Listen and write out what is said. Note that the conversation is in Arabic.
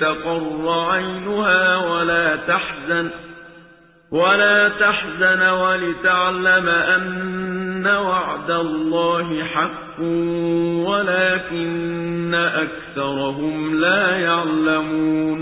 تَقَرَّ عَيْنُهَا وَلَا تَحْزَنَ وَلِتَعْلَمَ أَنَّ وَعْدَ اللَّهِ حَقٌّ وَلَٰكِنَّ أَكْثَرَهُمْ لَا يَعْلَمُونَ.